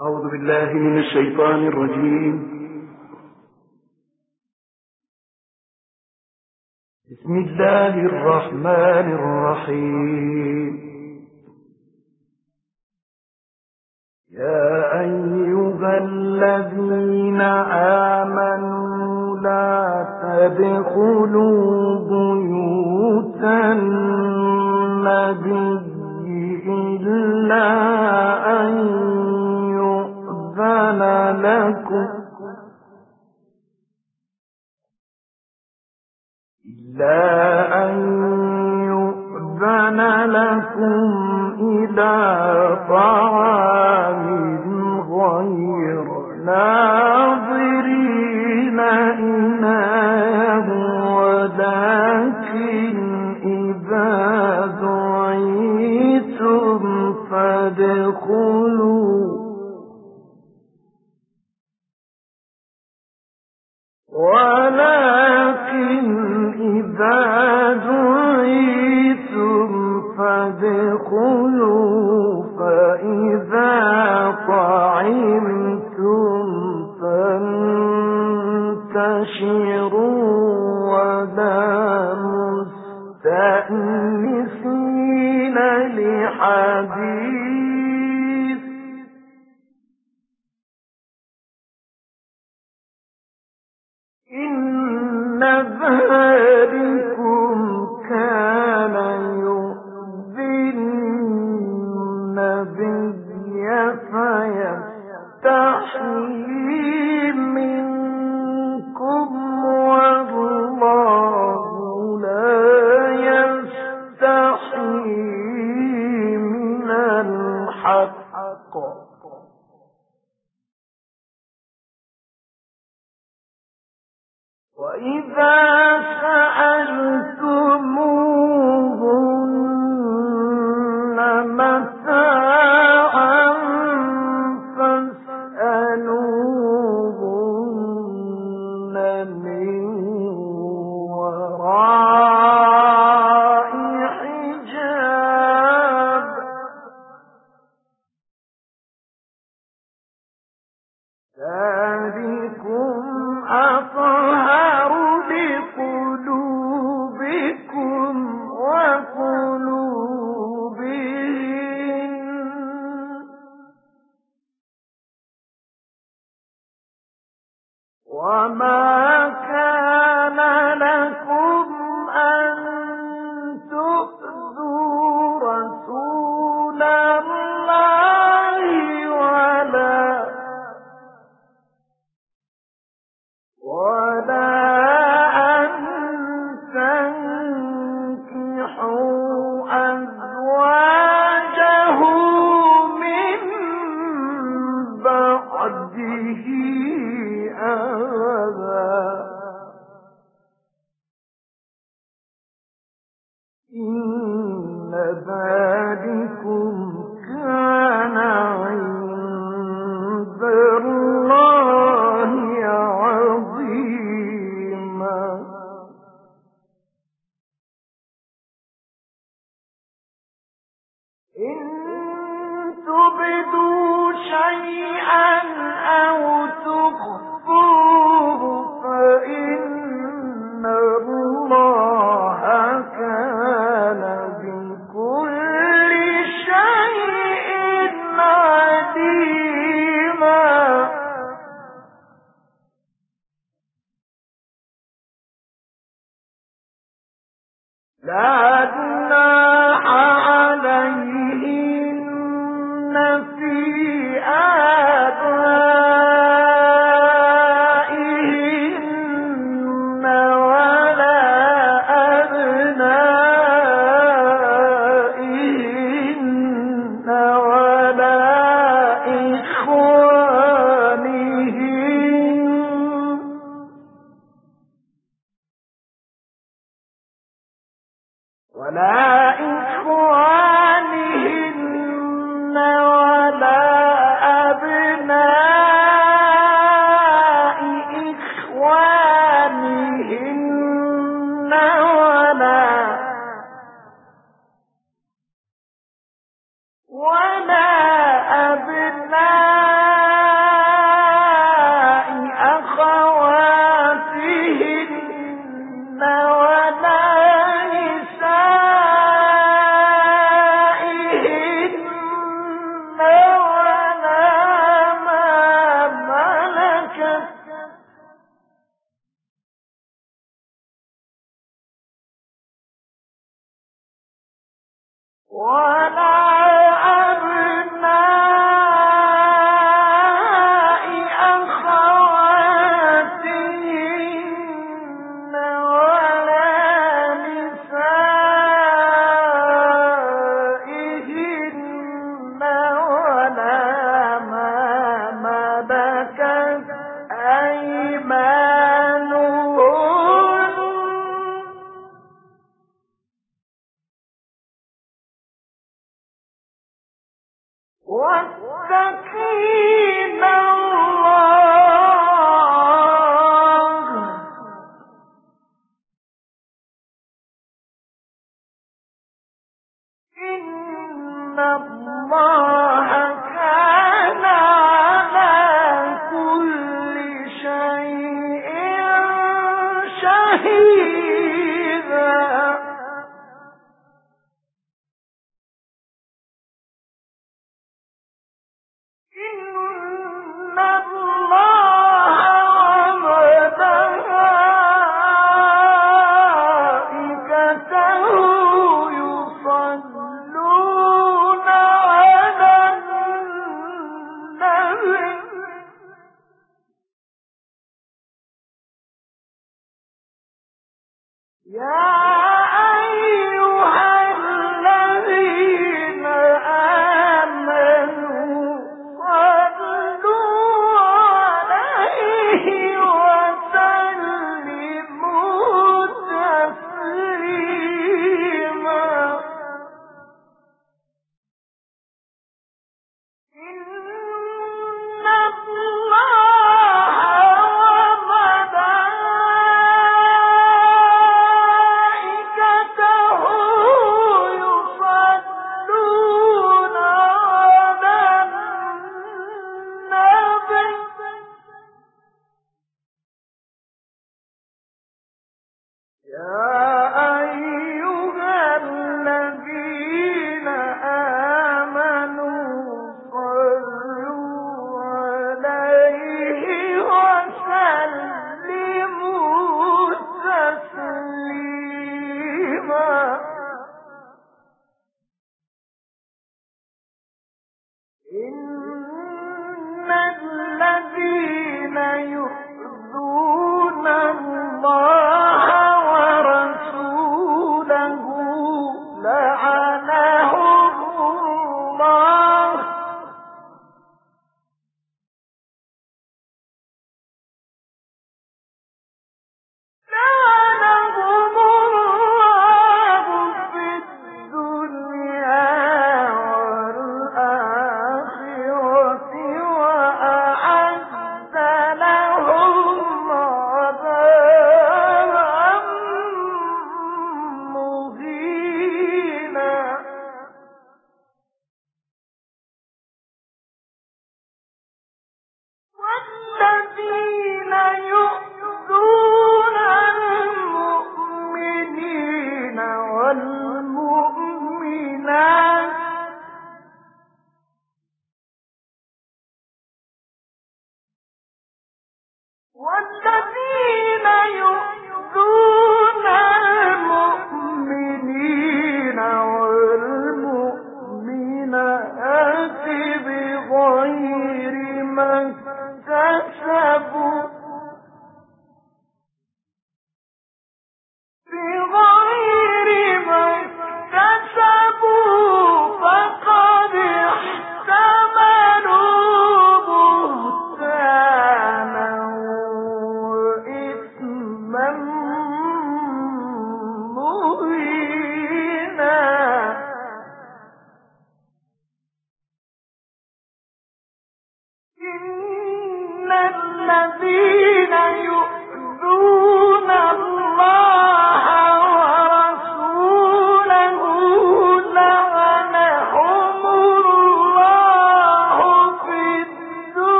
أعوذ بالله من الشيطان الرجيم. بسم الله الرحمن الرحيم. يا أيها الذين آمنوا لا تدخلوا بيوت النبي إلا أن كان لكم لا أن يؤذن لكم إلى طعام غير النهار ما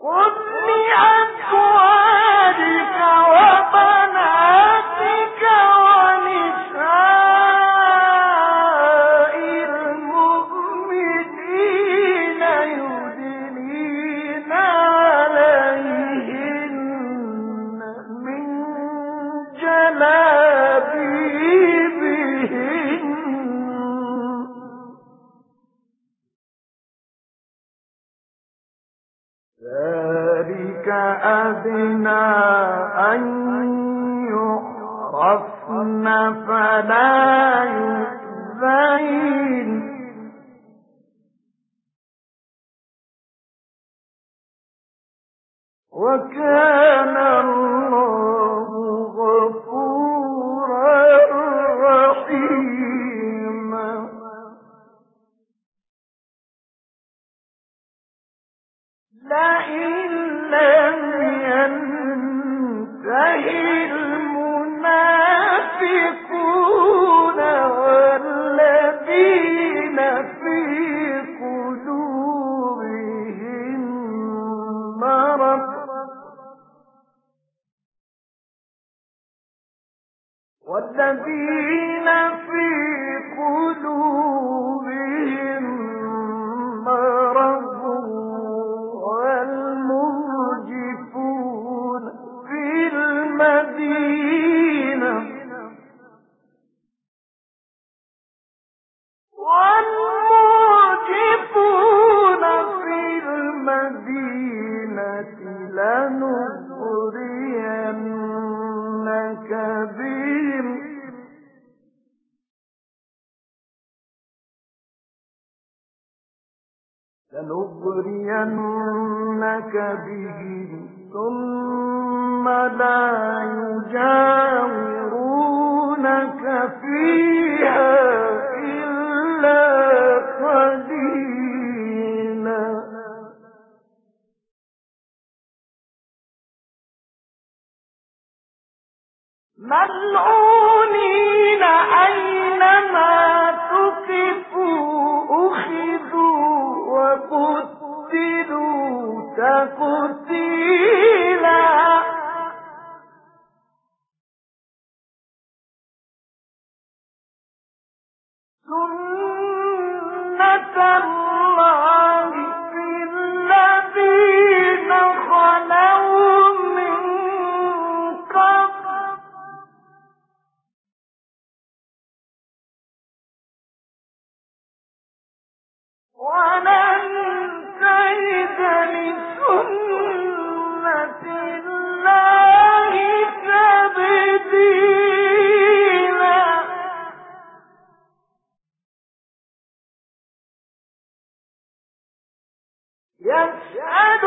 قل لأزواجك يسألك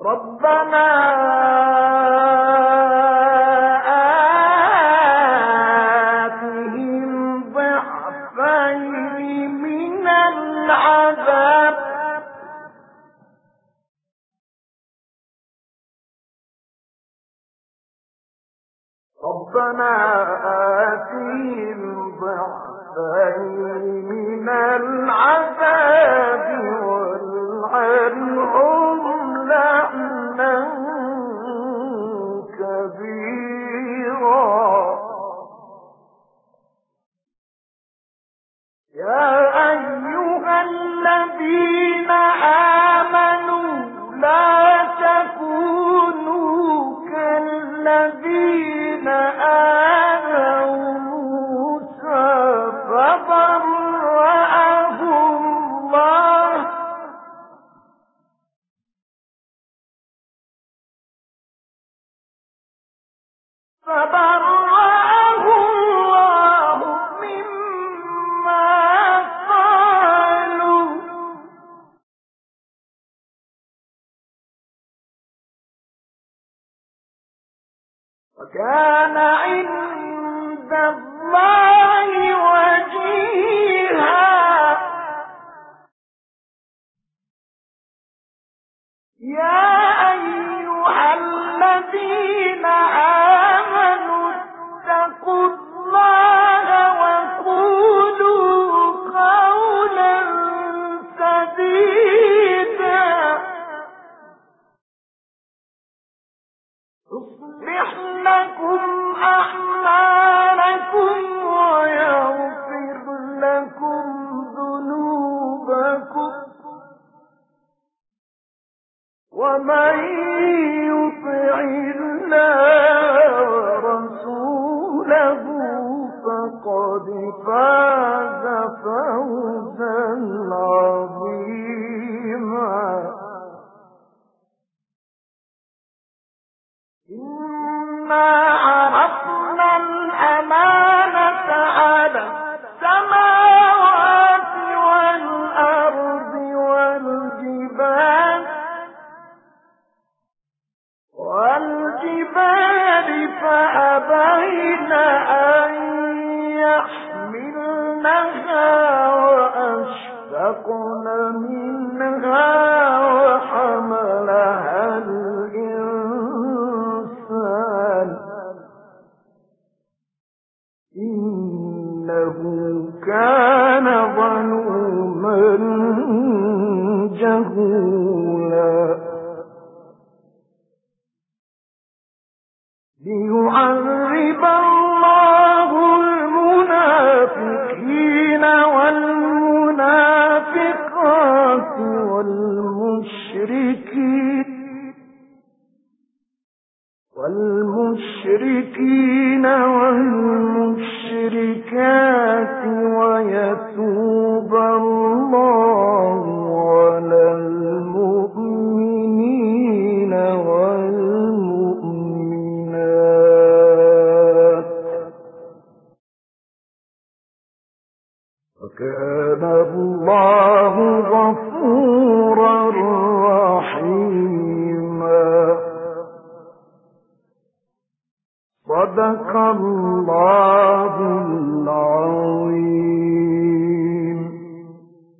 ربنا